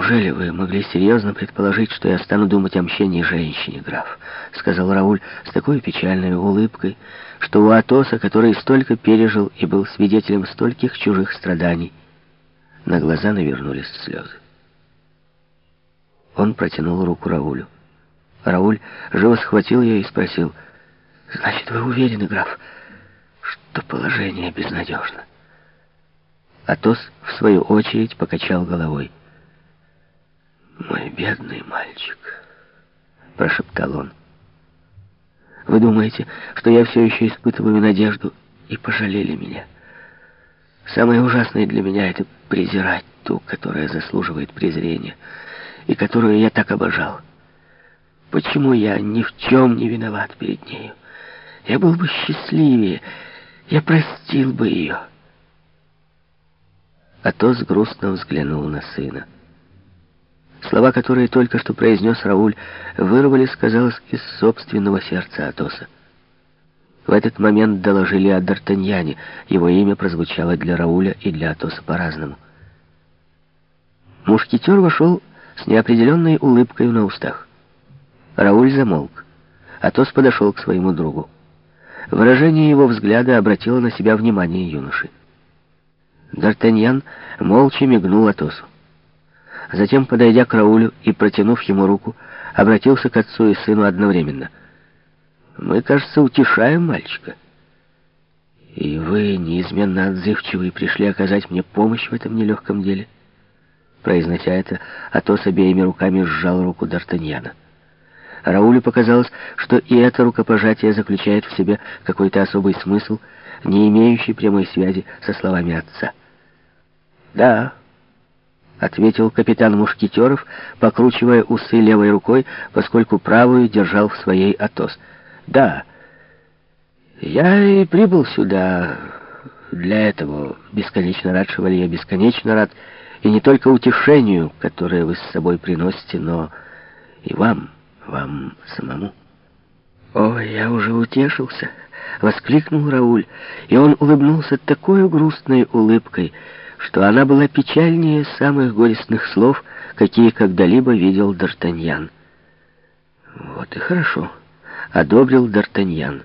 «Неужели вы могли серьезно предположить, что я стану думать о мщении женщине, граф?» — сказал Рауль с такой печальной улыбкой, что у Атоса, который столько пережил и был свидетелем стольких чужих страданий, на глаза навернулись слезы. Он протянул руку Раулю. Рауль живо схватил ее и спросил, «Значит, вы уверены, граф, что положение безнадежно?» Атос, в свою очередь, покачал головой. «Мой бедный мальчик», — прошептал он. «Вы думаете, что я все еще испытываю надежду и пожалели меня? Самое ужасное для меня — это презирать ту, которая заслуживает презрения, и которую я так обожал. Почему я ни в чем не виноват перед нею? Я был бы счастливее, я простил бы ее». Атос грустно взглянул на сына. Слова, которые только что произнес Рауль, вырвались, казалось, из собственного сердца Атоса. В этот момент доложили о Д'Артаньяне. Его имя прозвучало для Рауля и для Атоса по-разному. Мушкетер вошел с неопределенной улыбкой на устах. Рауль замолк. Атос подошел к своему другу. Выражение его взгляда обратило на себя внимание юноши. Д'Артаньян молча мигнул Атосу. Затем, подойдя к Раулю и протянув ему руку, обратился к отцу и сыну одновременно. «Мы, кажется, утешаем мальчика. И вы, неизменно отзывчивые, пришли оказать мне помощь в этом нелегком деле». Произнося это, Атос обеими руками сжал руку Д'Артаньяна. Раулю показалось, что и это рукопожатие заключает в себе какой-то особый смысл, не имеющий прямой связи со словами отца. «Да», — ответил капитан Мушкетеров, покручивая усы левой рукой, поскольку правую держал в своей Атос. «Да, я и прибыл сюда для этого. Бесконечно рад, шевалье, бесконечно рад. И не только утешению, которое вы с собой приносите, но и вам, вам самому». «О, я уже утешился!» — воскликнул Рауль, и он улыбнулся такой грустной улыбкой, что она была печальнее самых горестных слов, какие когда-либо видел Д'Артаньян. «Вот и хорошо», — одобрил Д'Артаньян.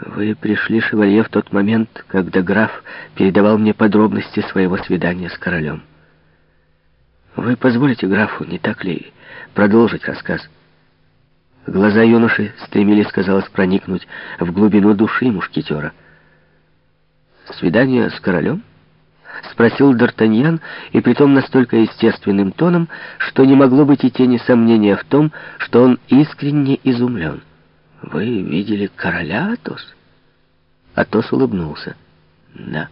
«Вы пришли, шевалье, в тот момент, когда граф передавал мне подробности своего свидания с королем. Вы позволите графу, не так ли, продолжить рассказ?» Глаза юноши стремились, казалось, проникнуть в глубину души мушкетера. «Свидание с королем?» — спросил Д'Артаньян, и притом настолько естественным тоном, что не могло быть и тени сомнения в том, что он искренне изумлен. «Вы видели короля, Атос?» Атос улыбнулся. «Да,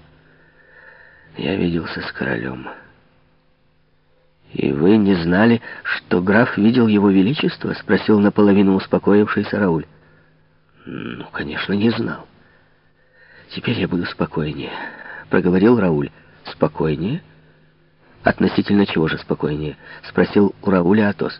я виделся с королем». «И вы не знали, что граф видел его величество?» — спросил наполовину успокоившийся Рауль. «Ну, конечно, не знал». «Теперь я буду спокойнее», — проговорил Рауль. «Спокойнее?» «Относительно чего же спокойнее?» — спросил у Рауля Атос.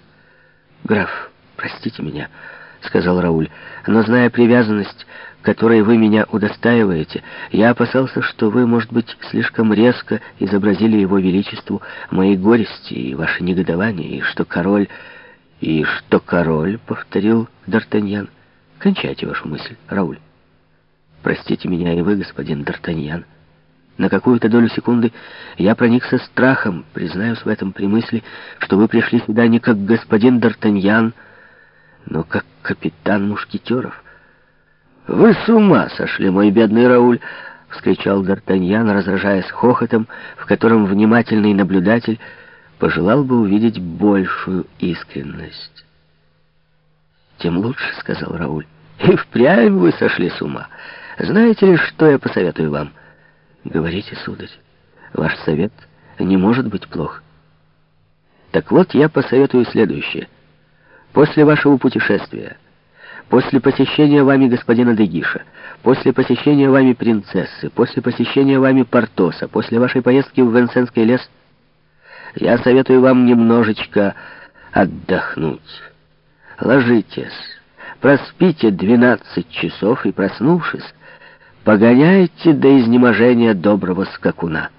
«Граф, простите меня», — сказал Рауль, — «но зная привязанность, которой вы меня удостаиваете, я опасался, что вы, может быть, слишком резко изобразили его величеству мои горести и ваше негодование, и что король... «И что король?» — повторил Д'Артаньян. «Кончайте вашу мысль, Рауль. Простите меня и вы, господин Д'Артаньян». На какую-то долю секунды я проникся страхом, признаюсь в этом при мысли, что вы пришли сюда не как господин Д'Артаньян, но как капитан Мушкетеров. «Вы с ума сошли, мой бедный Рауль!» — вскричал Д'Артаньян, разражаясь хохотом, в котором внимательный наблюдатель пожелал бы увидеть большую искренность. «Тем лучше», — сказал Рауль. «И впрямь вы сошли с ума. Знаете ли, что я посоветую вам?» Говорите, сударь, ваш совет не может быть плох. Так вот, я посоветую следующее. После вашего путешествия, после посещения вами господина Дегиша, после посещения вами принцессы, после посещения вами Портоса, после вашей поездки в Венсенский лес, я советую вам немножечко отдохнуть. Ложитесь, проспите 12 часов и, проснувшись, погоняете до изнеможения доброго скакуна.